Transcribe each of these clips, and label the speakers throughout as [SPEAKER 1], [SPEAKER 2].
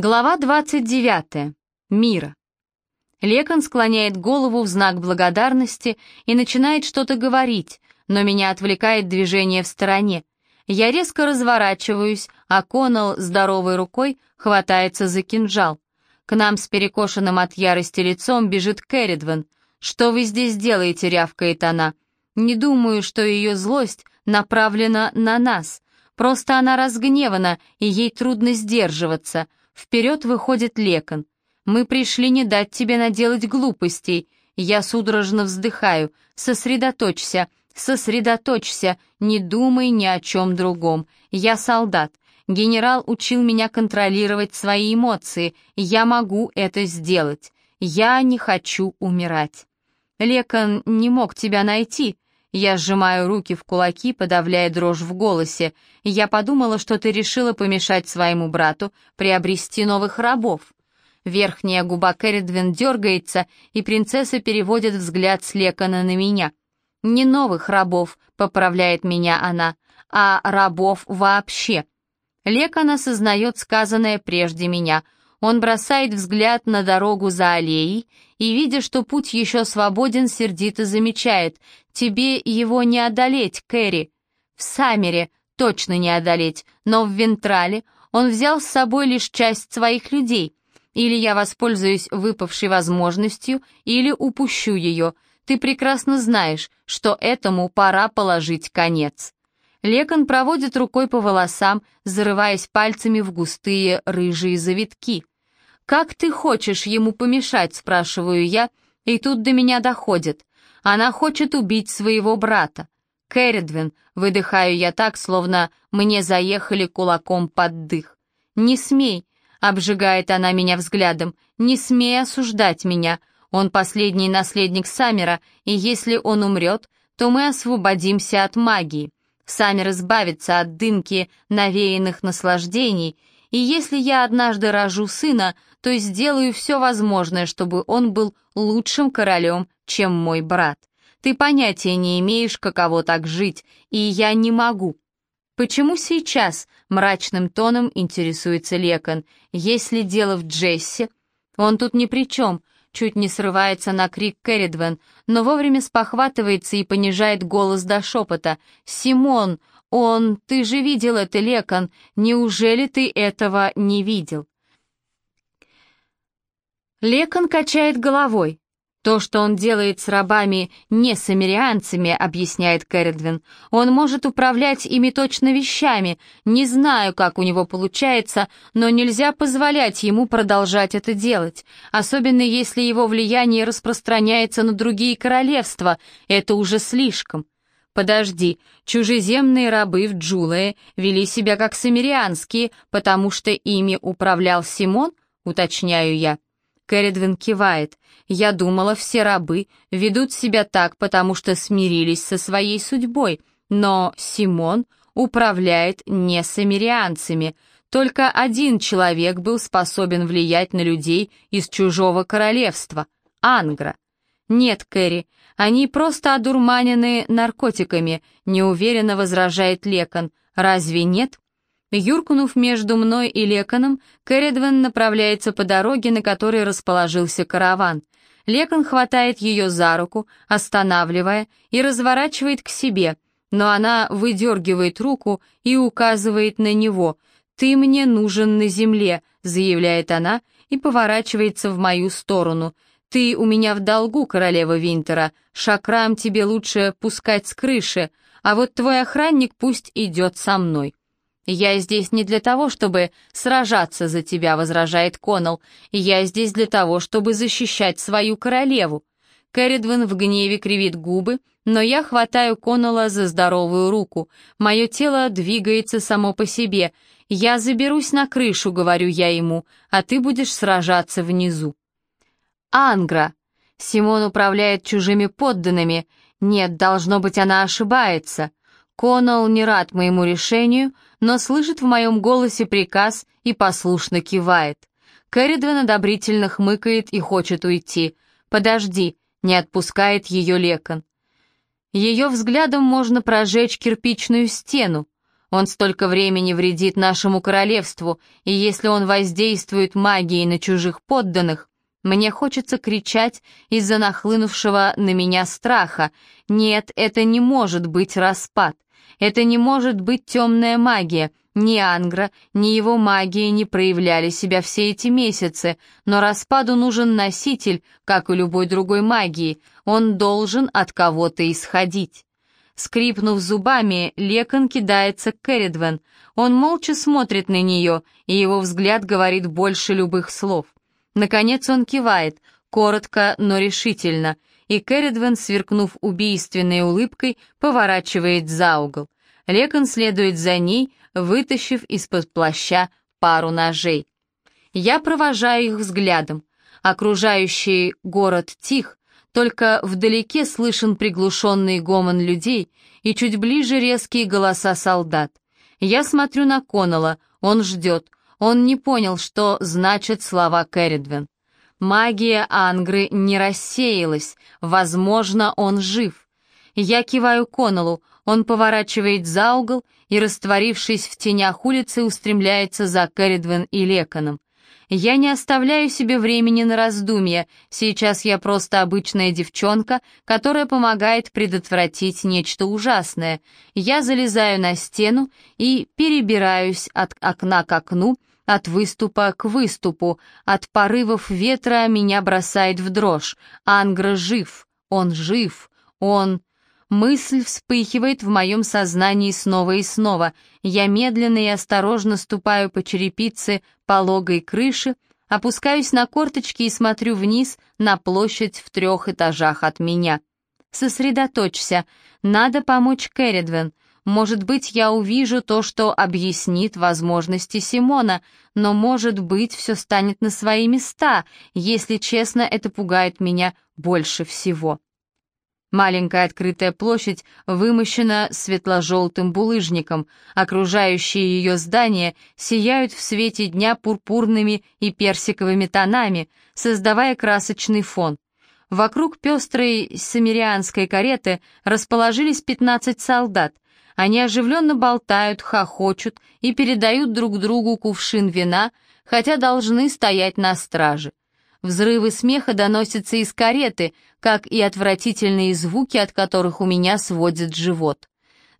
[SPEAKER 1] Глава 29. Мира. Лекон склоняет голову в знак благодарности и начинает что-то говорить, но меня отвлекает движение в стороне. Я резко разворачиваюсь, а Коннелл здоровой рукой хватается за кинжал. К нам с перекошенным от ярости лицом бежит Кэрридвен. «Что вы здесь делаете?» — рявкает она. «Не думаю, что ее злость направлена на нас. Просто она разгневана, и ей трудно сдерживаться». Вперед выходит Лекон. «Мы пришли не дать тебе наделать глупостей». Я судорожно вздыхаю. «Сосредоточься, сосредоточься, не думай ни о чем другом. Я солдат. Генерал учил меня контролировать свои эмоции. Я могу это сделать. Я не хочу умирать». «Лекон не мог тебя найти», я сжимаю руки в кулаки, подавляя дрожь в голосе. Я подумала, что ты решила помешать своему брату приобрести новых рабов. Верхняя губа Кэрридвин дергается, и принцесса переводит взгляд с Лекона на меня. «Не новых рабов», — поправляет меня она, — «а рабов вообще». Лекон осознает сказанное прежде меня — он бросает взгляд на дорогу за аллеей и, видя, что путь еще свободен, сердито замечает. «Тебе его не одолеть, Кэрри». В Саммере точно не одолеть, но в Вентрале он взял с собой лишь часть своих людей. Или я воспользуюсь выпавшей возможностью, или упущу ее. Ты прекрасно знаешь, что этому пора положить конец. Лекон проводит рукой по волосам, зарываясь пальцами в густые рыжие завитки. «Как ты хочешь ему помешать?» — спрашиваю я, и тут до меня доходит. Она хочет убить своего брата. Кэрридвин, выдыхаю я так, словно мне заехали кулаком под дых. «Не смей!» — обжигает она меня взглядом. «Не смей осуждать меня. Он последний наследник Саммера, и если он умрет, то мы освободимся от магии. Саммер избавится от дымки навеянных наслаждений, и если я однажды рожу сына, то сделаю все возможное, чтобы он был лучшим королем, чем мой брат. Ты понятия не имеешь, каково так жить, и я не могу. Почему сейчас? Мрачным тоном интересуется Лекон. Если дело в Джессе, он тут ни при чем. Чуть не срывается на крик Кэрридвен, но вовремя спохватывается и понижает голос до шепота. «Симон, он, ты же видел это, Лекон, неужели ты этого не видел?» Лекон качает головой. То, что он делает с рабами, не с америанцами, объясняет Кэрридвин. Он может управлять ими точно вещами. Не знаю, как у него получается, но нельзя позволять ему продолжать это делать. Особенно если его влияние распространяется на другие королевства. Это уже слишком. Подожди, чужеземные рабы в Джулае вели себя как самирианские, потому что ими управлял Симон, уточняю я. Кэрридвин кивает. «Я думала, все рабы ведут себя так, потому что смирились со своей судьбой, но Симон управляет не самирианцами. Только один человек был способен влиять на людей из чужого королевства — Ангра. Нет, Кэрри, они просто одурманены наркотиками», — неуверенно возражает Лекон. «Разве нет?» Юркнув между мной и Леконом, Кэрридвен направляется по дороге, на которой расположился караван. Лекон хватает ее за руку, останавливая, и разворачивает к себе, но она выдергивает руку и указывает на него. «Ты мне нужен на земле», — заявляет она и поворачивается в мою сторону. «Ты у меня в долгу, королева Винтера. Шакрам тебе лучше пускать с крыши, а вот твой охранник пусть идет со мной». «Я здесь не для того, чтобы сражаться за тебя», — возражает Коннелл. «Я здесь для того, чтобы защищать свою королеву». Кэрридвин в гневе кривит губы, но я хватаю Коннелла за здоровую руку. Мое тело двигается само по себе. «Я заберусь на крышу», — говорю я ему, «а ты будешь сражаться внизу». «Ангра!» Симон управляет чужими подданными. Нет, должно быть, она ошибается. Коннелл не рад моему решению, но слышит в моем голосе приказ и послушно кивает. Кэрридвен одобрительно хмыкает и хочет уйти. «Подожди», — не отпускает ее Лекон. Ее взглядом можно прожечь кирпичную стену. Он столько времени вредит нашему королевству, и если он воздействует магией на чужих подданных, мне хочется кричать из-за нахлынувшего на меня страха. Нет, это не может быть распад. Это не может быть темная магия. Ни Ангра, ни его магия не проявляли себя все эти месяцы, но распаду нужен носитель, как и любой другой магии. Он должен от кого-то исходить. Скрипнув зубами, Лекон кидается к Керридвен. Он молча смотрит на нее, и его взгляд говорит больше любых слов. Наконец он кивает, коротко, но решительно, и Керридвен, сверкнув убийственной улыбкой, поворачивает за угол. Лекон следует за ней, вытащив из-под плаща пару ножей. Я провожаю их взглядом. Окружающий город тих, только вдалеке слышен приглушенный гомон людей и чуть ближе резкие голоса солдат. Я смотрю на Коннелла, он ждет, он не понял, что значат слова Кэрридвен. Магия Ангры не рассеялась, возможно, он жив. Я киваю Коннеллу, он поворачивает за угол и, растворившись в тенях улицы, устремляется за Кэрридвен и Леконом. Я не оставляю себе времени на раздумья, сейчас я просто обычная девчонка, которая помогает предотвратить нечто ужасное. Я залезаю на стену и перебираюсь от окна к окну, от выступа к выступу, от порывов ветра меня бросает в дрожь. Ангра жив, он жив, он... Мысль вспыхивает в моем сознании снова и снова. Я медленно и осторожно ступаю по черепице пологой крыши, опускаюсь на корточки и смотрю вниз на площадь в трех этажах от меня. Сосредоточься. Надо помочь Керридвен. Может быть, я увижу то, что объяснит возможности Симона, но, может быть, все станет на свои места. Если честно, это пугает меня больше всего. Маленькая открытая площадь вымощена светло-желтым булыжником, окружающие ее здания сияют в свете дня пурпурными и персиковыми тонами, создавая красочный фон. Вокруг пестрой самирианской кареты расположились 15 солдат. Они оживленно болтают, хохочут и передают друг другу кувшин вина, хотя должны стоять на страже. Взрывы смеха доносятся из кареты, как и отвратительные звуки, от которых у меня сводит живот.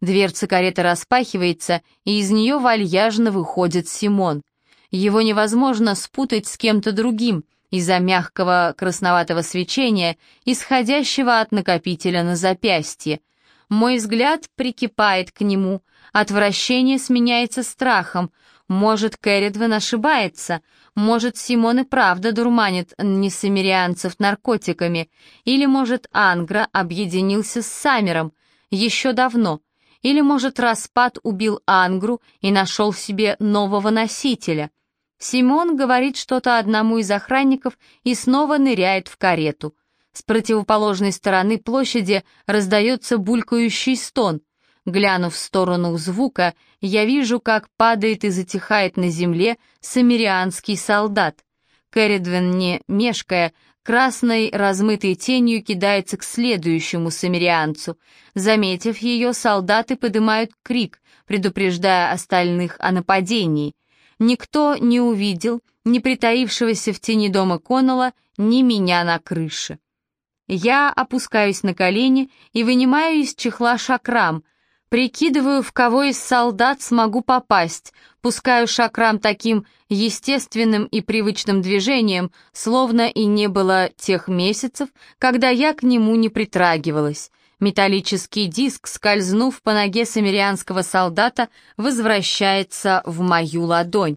[SPEAKER 1] Дверца кареты распахивается, и из нее вальяжно выходит Симон. Его невозможно спутать с кем-то другим из-за мягкого красноватого свечения, исходящего от накопителя на запястье. Мой взгляд прикипает к нему, отвращение сменяется страхом. Может, Кэрридвен ошибается, может, Симон и правда дурманит несамирианцев наркотиками, или, может, Ангра объединился с Самером еще давно, или, может, распад убил Ангру и нашел себе нового носителя. Симон говорит что-то одному из охранников и снова ныряет в карету. С противоположной стороны площади раздается булькающий стон. Глянув в сторону звука, я вижу, как падает и затихает на земле самирианский солдат. Кэрридвен, не мешкая, красной размытой тенью кидается к следующему самирианцу. Заметив ее, солдаты поднимают крик, предупреждая остальных о нападении. Никто не увидел ни притаившегося в тени дома Коннелла, ни меня на крыше. Я опускаюсь на колени и вынимаю из чехла шакрам — Прикидываю, в кого из солдат смогу попасть, пускаю шакрам таким естественным и привычным движением, словно и не было тех месяцев, когда я к нему не притрагивалась. Металлический диск, скользнув по ноге самирианского солдата, возвращается в мою ладонь.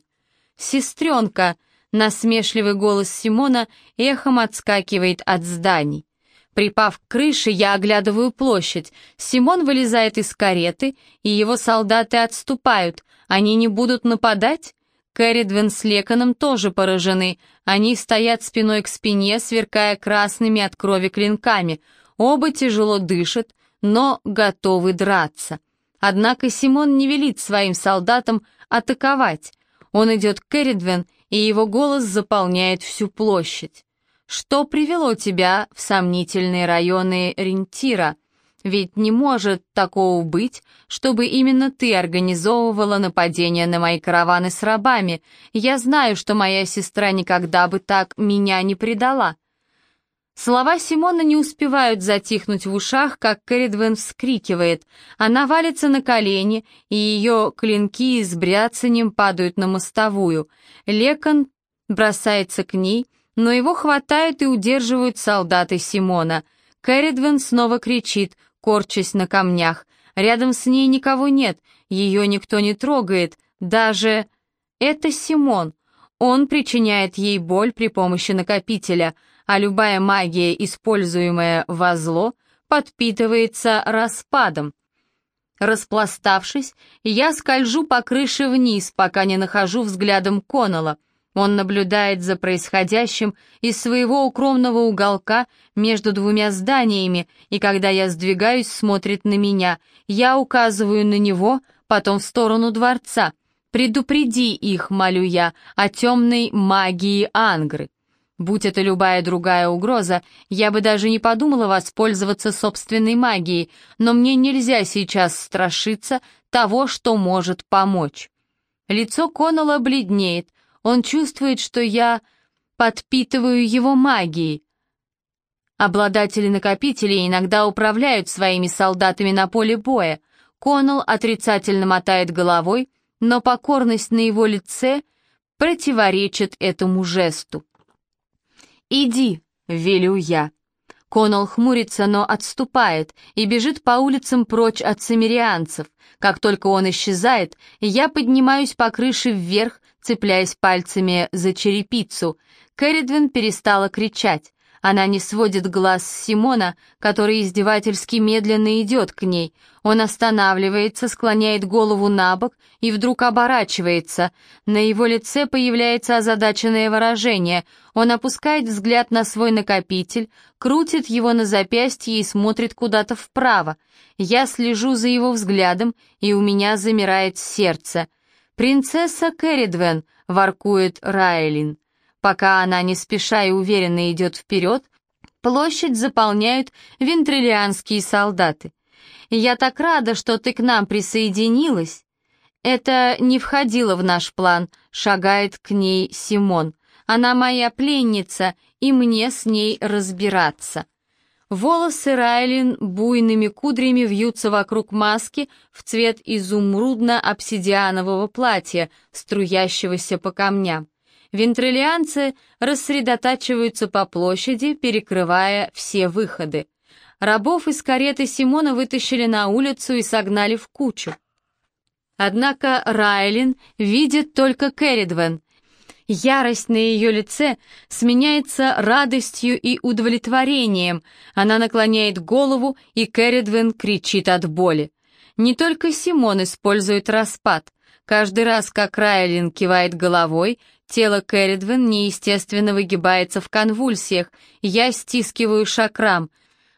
[SPEAKER 1] «Сестренка!» — насмешливый голос Симона эхом отскакивает от зданий. Припав к крыше, я оглядываю площадь. Симон вылезает из кареты, и его солдаты отступают. Они не будут нападать? Кэрридвен с Леканом тоже поражены. Они стоят спиной к спине, сверкая красными от крови клинками. Оба тяжело дышат, но готовы драться. Однако Симон не велит своим солдатам атаковать. Он идет к Кэрридвен, и его голос заполняет всю площадь. Что привело тебя в сомнительные районы Рентира? Ведь не может такого быть, чтобы именно ты организовывала нападение на мои караваны с рабами. Я знаю, что моя сестра никогда бы так меня не предала». Слова Симона не успевают затихнуть в ушах, как Кэрридвен вскрикивает. Она валится на колени, и ее клинки с бряцанием падают на мостовую. Лекон бросается к ней, но его хватают и удерживают солдаты Симона. Кэрридвен снова кричит, корчась на камнях. Рядом с ней никого нет, ее никто не трогает, даже... Это Симон. Он причиняет ей боль при помощи накопителя — а любая магия, используемая во зло, подпитывается распадом. Распластавшись, я скольжу по крыше вниз, пока не нахожу взглядом Коннелла. Он наблюдает за происходящим из своего укромного уголка между двумя зданиями, и когда я сдвигаюсь, смотрит на меня. Я указываю на него, потом в сторону дворца. «Предупреди их, молю я, о темной магии Ангры». Будь это любая другая угроза, я бы даже не подумала воспользоваться собственной магией, но мне нельзя сейчас страшиться того, что может помочь. Лицо Коннелла бледнеет, он чувствует, что я подпитываю его магией. Обладатели накопителей иногда управляют своими солдатами на поле боя. Коннелл отрицательно мотает головой, но покорность на его лице противоречит этому жесту. «Иди», — велю я. Конал хмурится, но отступает и бежит по улицам прочь от самирианцев. Как только он исчезает, я поднимаюсь по крыше вверх, цепляясь пальцами за черепицу. Кэрридвин перестала кричать. Она не сводит глаз с Симона, который издевательски медленно идет к ней. Он останавливается, склоняет голову на бок и вдруг оборачивается. На его лице появляется озадаченное выражение. Он опускает взгляд на свой накопитель, крутит его на запястье и смотрит куда-то вправо. Я слежу за его взглядом, и у меня замирает сердце. «Принцесса Кэрридвен», — воркует Райлин. Пока она не спеша и уверенно идет вперед, площадь заполняют вентрилианские солдаты. «Я так рада, что ты к нам присоединилась!» «Это не входило в наш план», — шагает к ней Симон. «Она моя пленница, и мне с ней разбираться». Волосы Райлин буйными кудрями вьются вокруг маски в цвет изумрудно-обсидианового платья, струящегося по камням. Вентрилианцы рассредотачиваются по площади, перекрывая все выходы. Рабов из кареты Симона вытащили на улицу и согнали в кучу. Однако Райлин видит только Керридвен. Ярость на ее лице сменяется радостью и удовлетворением. Она наклоняет голову, и Керридвен кричит от боли. Не только Симон использует распад. Каждый раз, как Райлин кивает головой, Тело Кэрридвен неестественно выгибается в конвульсиях. Я стискиваю шакрам.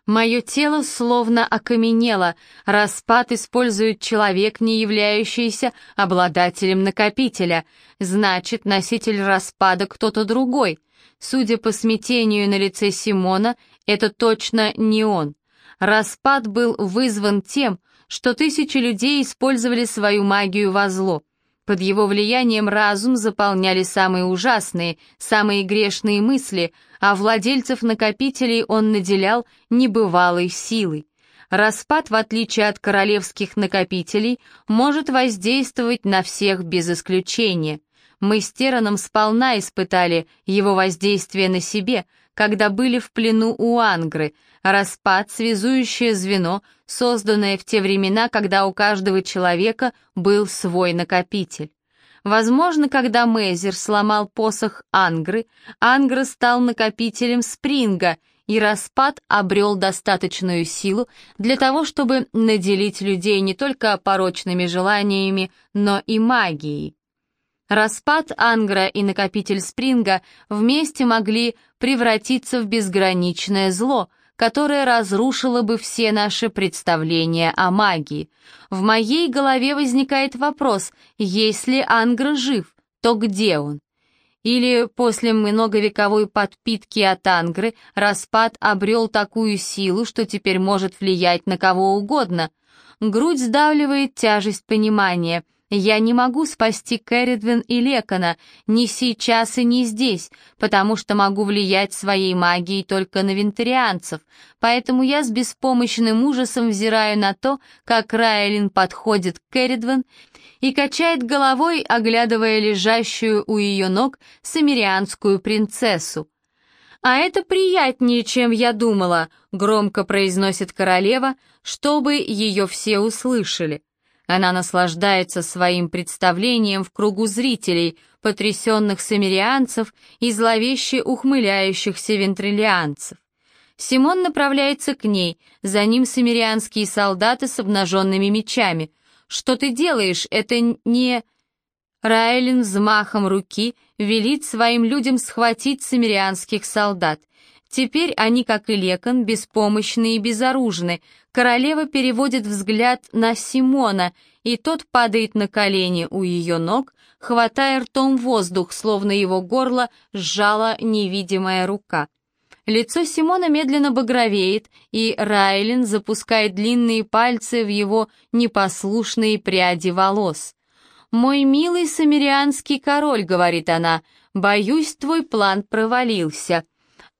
[SPEAKER 1] Мое тело словно окаменело. Распад использует человек, не являющийся обладателем накопителя. Значит, носитель распада кто-то другой. Судя по смятению на лице Симона, это точно не он. Распад был вызван тем, что тысячи людей использовали свою магию во зло. Под его влиянием разум заполняли самые ужасные, самые грешные мысли, а владельцев накопителей он наделял небывалой силой. Распад, в отличие от королевских накопителей, может воздействовать на всех без исключения. Мы с Тераном сполна испытали его воздействие на себе, когда были в плену у Ангры, распад, связующее звено, созданное в те времена, когда у каждого человека был свой накопитель. Возможно, когда Мейзер сломал посох Ангры, Ангра стал накопителем Спринга, и распад обрел достаточную силу для того, чтобы наделить людей не только порочными желаниями, но и магией. Распад Ангра и накопитель Спринга вместе могли превратиться в безграничное зло, которое разрушило бы все наши представления о магии. В моей голове возникает вопрос, если Ангра жив, то где он? Или после многовековой подпитки от Ангры распад обрел такую силу, что теперь может влиять на кого угодно. Грудь сдавливает тяжесть понимания. Я не могу спасти Кэрридвин и Лекона ни сейчас и ни здесь, потому что могу влиять своей магией только на вентарианцев, поэтому я с беспомощным ужасом взираю на то, как Райлин подходит к Кэрридвин и качает головой, оглядывая лежащую у ее ног самирианскую принцессу. «А это приятнее, чем я думала», — громко произносит королева, чтобы ее все услышали. Она наслаждается своим представлением в кругу зрителей, потрясенных самирианцев и зловеще ухмыляющихся вентрилианцев. Симон направляется к ней, за ним самирианские солдаты с обнаженными мечами. «Что ты делаешь? Это не...» Райлин взмахом руки велит своим людям схватить самирианских солдат. Теперь они, как и Лекон, беспомощны и безоружны, Королева переводит взгляд на Симона, и тот падает на колени у ее ног, хватая ртом воздух, словно его горло сжала невидимая рука. Лицо Симона медленно багровеет, и Райлин запускает длинные пальцы в его непослушные пряди волос. «Мой милый самирианский король», — говорит она, — «боюсь, твой план провалился».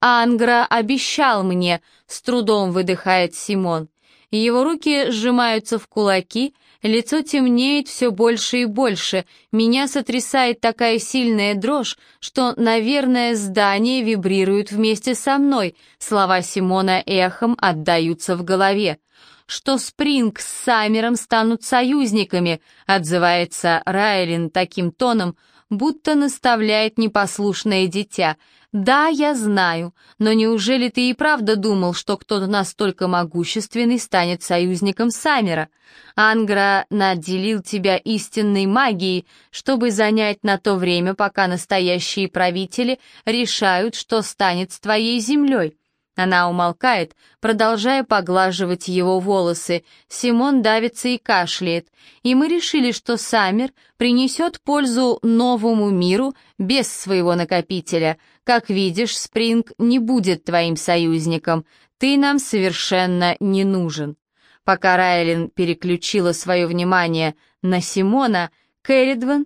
[SPEAKER 1] «Ангра обещал мне», — с трудом выдыхает Симон. Его руки сжимаются в кулаки, лицо темнеет все больше и больше, меня сотрясает такая сильная дрожь, что, наверное, здание вибрирует вместе со мной, слова Симона эхом отдаются в голове. Что Спринг с Саммером станут союзниками, отзывается Райлин таким тоном, будто наставляет непослушное дитя. «Да, я знаю, но неужели ты и правда думал, что кто-то настолько могущественный станет союзником Саммера? Ангра наделил тебя истинной магией, чтобы занять на то время, пока настоящие правители решают, что станет с твоей землей». Она умолкает, продолжая поглаживать его волосы. Симон давится и кашляет. И мы решили, что Саммер принесет пользу новому миру без своего накопителя. Как видишь, Спринг не будет твоим союзником. Ты нам совершенно не нужен. Пока Райлин переключила свое внимание на Симона, Кэрридван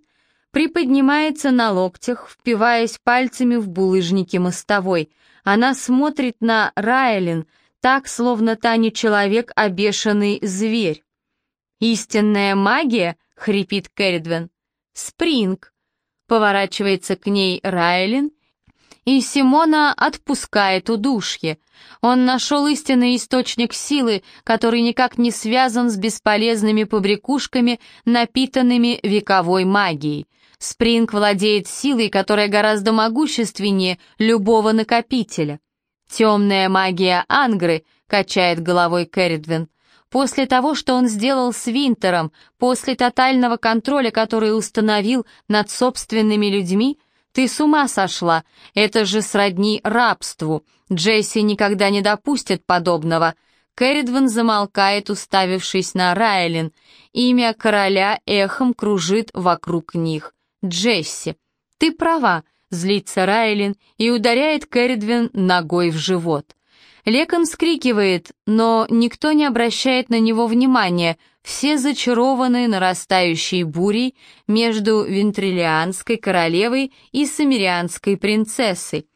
[SPEAKER 1] приподнимается на локтях, впиваясь пальцами в булыжники мостовой — она смотрит на Райлин так, словно та не человек, а бешеный зверь. «Истинная магия?» — хрипит Кэрридвен. «Спринг!» — поворачивается к ней Райлин, и Симона отпускает удушье. Он нашел истинный источник силы, который никак не связан с бесполезными побрякушками, напитанными вековой магией. Спринг владеет силой, которая гораздо могущественнее любого накопителя. Темная магия Ангры, качает головой Кэрридвин. После того, что он сделал с Винтером, после тотального контроля, который установил над собственными людьми, ты с ума сошла, это же сродни рабству. Джесси никогда не допустит подобного. Кэрридван замолкает, уставившись на Райлин. Имя короля эхом кружит вокруг них. Джесси. Ты права, злится Райлин и ударяет Кэрридвин ногой в живот. Лекон скрикивает, но никто не обращает на него внимания, все зачарованы нарастающей бурей между вентрилианской королевой и самирианской принцессой.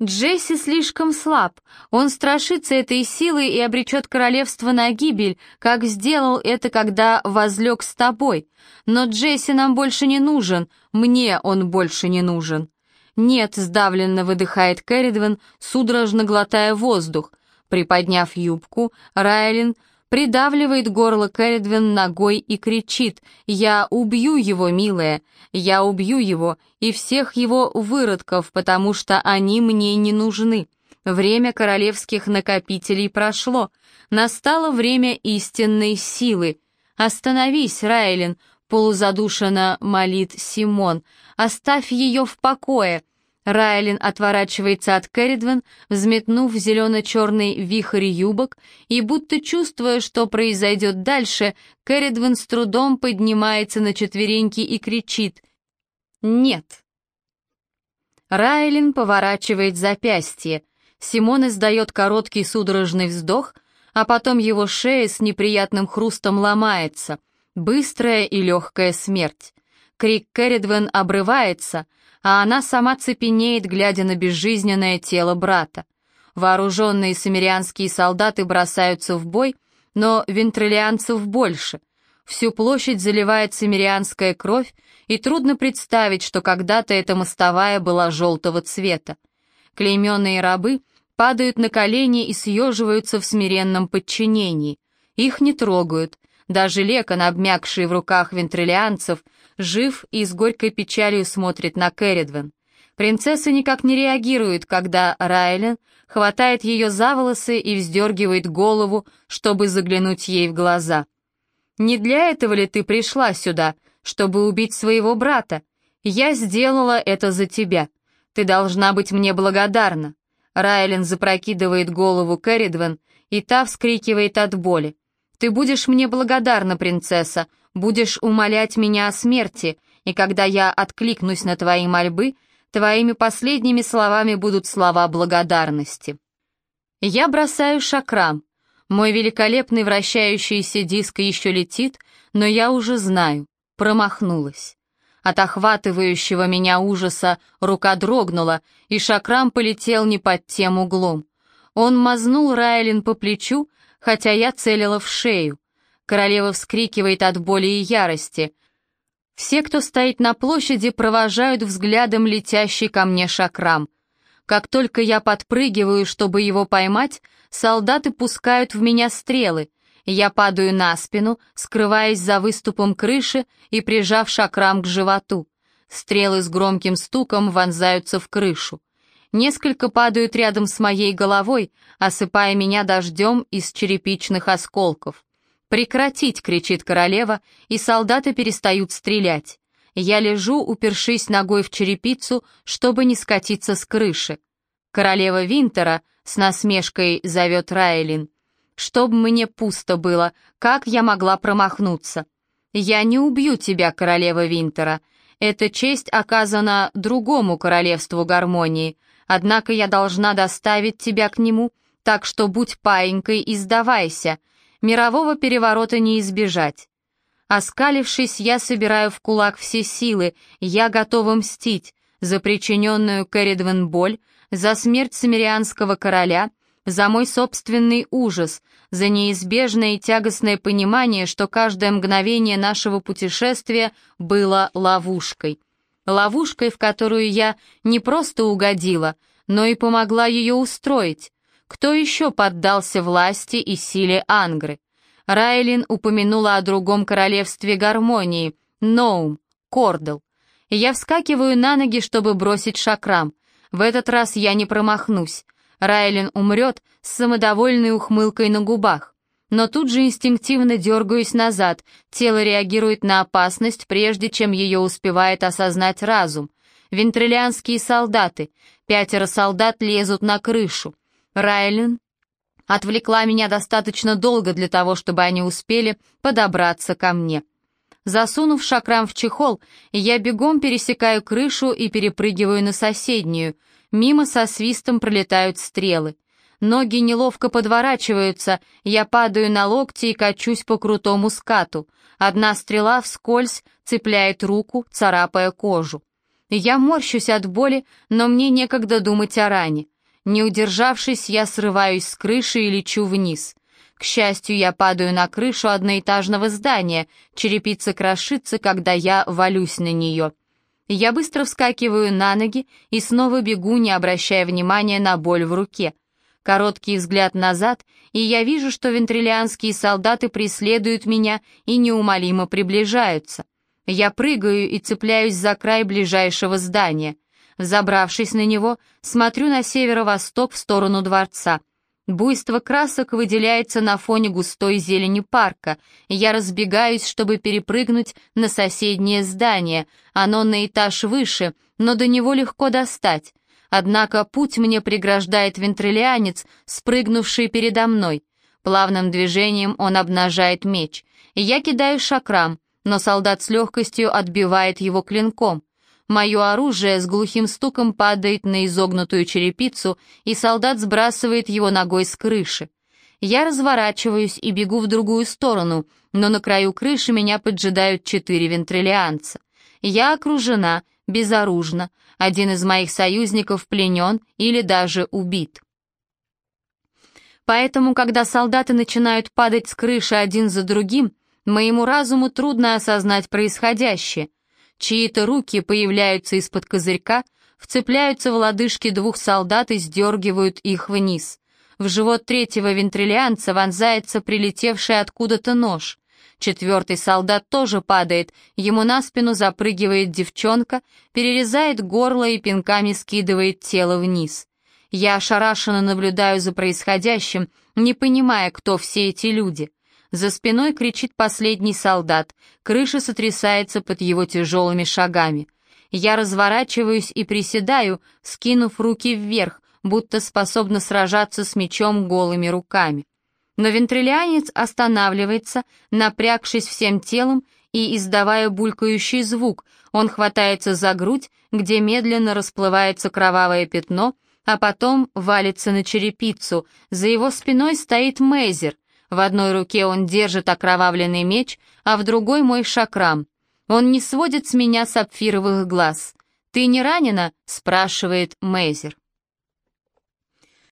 [SPEAKER 1] Джесси слишком слаб, он страшится этой силы и обречет королевство на гибель, как сделал это, когда возлег с тобой. Но Джесси нам больше не нужен, мне он больше не нужен. Нет, сдавленно выдыхает Кэрридвен, судорожно глотая воздух. Приподняв юбку, Райлин придавливает горло Кэрридвен ногой и кричит «Я убью его, милая! Я убью его и всех его выродков, потому что они мне не нужны!» Время королевских накопителей прошло. Настало время истинной силы. «Остановись, Райлин!» — полузадушенно молит Симон. «Оставь ее в покое!» Райлин отворачивается от Кэрридвен, взметнув зелено-черный вихрь юбок, и будто чувствуя, что произойдет дальше, Кэрридвен с трудом поднимается на четвереньки и кричит «Нет». Райлин поворачивает запястье. Симон издает короткий судорожный вздох, а потом его шея с неприятным хрустом ломается. Быстрая и легкая смерть. Крик Кэрридвен обрывается, а она сама цепенеет, глядя на безжизненное тело брата. Вооруженные самирианские солдаты бросаются в бой, но вентрилианцев больше. Всю площадь заливает самирианская кровь, и трудно представить, что когда-то эта мостовая была желтого цвета. Клейменные рабы падают на колени и съеживаются в смиренном подчинении. Их не трогают. Даже Лекон, обмякший в руках вентрилианцев, жив и с горькой печалью смотрит на Кэрридвен. Принцесса никак не реагирует, когда Райлен хватает ее за волосы и вздергивает голову, чтобы заглянуть ей в глаза. «Не для этого ли ты пришла сюда, чтобы убить своего брата? Я сделала это за тебя. Ты должна быть мне благодарна». Райлен запрокидывает голову Кэрридвен, и та вскрикивает от боли. «Ты будешь мне благодарна, принцесса, будешь умолять меня о смерти, и когда я откликнусь на твои мольбы, Твоими последними словами будут слова благодарности. Я бросаю шакрам. Мой великолепный вращающийся диск еще летит, но я уже знаю, промахнулась. От охватывающего меня ужаса рука дрогнула, и шакрам полетел не под тем углом. Он мазнул Райлин по плечу, хотя я целила в шею. Королева вскрикивает от боли и ярости — все, кто стоит на площади, провожают взглядом летящий ко мне шакрам. Как только я подпрыгиваю, чтобы его поймать, солдаты пускают в меня стрелы. Я падаю на спину, скрываясь за выступом крыши и прижав шакрам к животу. Стрелы с громким стуком вонзаются в крышу. Несколько падают рядом с моей головой, осыпая меня дождем из черепичных осколков. «Прекратить!» — кричит королева, и солдаты перестают стрелять. Я лежу, упершись ногой в черепицу, чтобы не скатиться с крыши. Королева Винтера с насмешкой зовет Райлин. «Чтоб мне пусто было, как я могла промахнуться?» «Я не убью тебя, королева Винтера. Эта честь оказана другому королевству гармонии, однако я должна доставить тебя к нему, так что будь паинькой и сдавайся», Мирового переворота не избежать. Оскалившись, я собираю в кулак все силы, я готова мстить за причиненную Кэрридвен боль, за смерть самирианского короля, за мой собственный ужас, за неизбежное и тягостное понимание, что каждое мгновение нашего путешествия было ловушкой. Ловушкой, в которую я не просто угодила, но и помогла ее устроить, кто еще поддался власти и силе Ангры? Райлин упомянула о другом королевстве гармонии, Ноум, Кордл. Я вскакиваю на ноги, чтобы бросить шакрам. В этот раз я не промахнусь. Райлин умрет с самодовольной ухмылкой на губах. Но тут же инстинктивно дергаюсь назад, тело реагирует на опасность, прежде чем ее успевает осознать разум. Вентрилианские солдаты. Пятеро солдат лезут на крышу. Райлин отвлекла меня достаточно долго для того, чтобы они успели подобраться ко мне. Засунув шакрам в чехол, я бегом пересекаю крышу и перепрыгиваю на соседнюю. Мимо со свистом пролетают стрелы. Ноги неловко подворачиваются, я падаю на локти и качусь по крутому скату. Одна стрела вскользь цепляет руку, царапая кожу. Я морщусь от боли, но мне некогда думать о ране. Не удержавшись, я срываюсь с крыши и лечу вниз. К счастью, я падаю на крышу одноэтажного здания, черепица крошится, когда я валюсь на нее. Я быстро вскакиваю на ноги и снова бегу, не обращая внимания на боль в руке. Короткий взгляд назад, и я вижу, что вентрилианские солдаты преследуют меня и неумолимо приближаются. Я прыгаю и цепляюсь за край ближайшего здания — Забравшись на него, смотрю на северо-восток в сторону дворца. Буйство красок выделяется на фоне густой зелени парка. Я разбегаюсь, чтобы перепрыгнуть на соседнее здание. Оно на этаж выше, но до него легко достать. Однако путь мне преграждает вентрилианец, спрыгнувший передо мной. Плавным движением он обнажает меч. Я кидаю шакрам, но солдат с легкостью отбивает его клинком. Мое оружие с глухим стуком падает на изогнутую черепицу, и солдат сбрасывает его ногой с крыши. Я разворачиваюсь и бегу в другую сторону, но на краю крыши меня поджидают четыре вентрилианца. Я окружена, безоружна, один из моих союзников пленен или даже убит. Поэтому, когда солдаты начинают падать с крыши один за другим, моему разуму трудно осознать происходящее. Чьи-то руки появляются из-под козырька, вцепляются в лодыжки двух солдат и сдергивают их вниз. В живот третьего вентрилианца вонзается прилетевший откуда-то нож. Четвертый солдат тоже падает, ему на спину запрыгивает девчонка, перерезает горло и пинками скидывает тело вниз. Я ошарашенно наблюдаю за происходящим, не понимая, кто все эти люди. За спиной кричит последний солдат, крыша сотрясается под его тяжелыми шагами. Я разворачиваюсь и приседаю, скинув руки вверх, будто способна сражаться с мечом голыми руками. Но вентрилианец останавливается, напрягшись всем телом и издавая булькающий звук. Он хватается за грудь, где медленно расплывается кровавое пятно, а потом валится на черепицу. За его спиной стоит Мейзер. В одной руке он держит окровавленный меч, а в другой мой шакрам. Он не сводит с меня сапфировых глаз. «Ты не ранена?» — спрашивает Мейзер.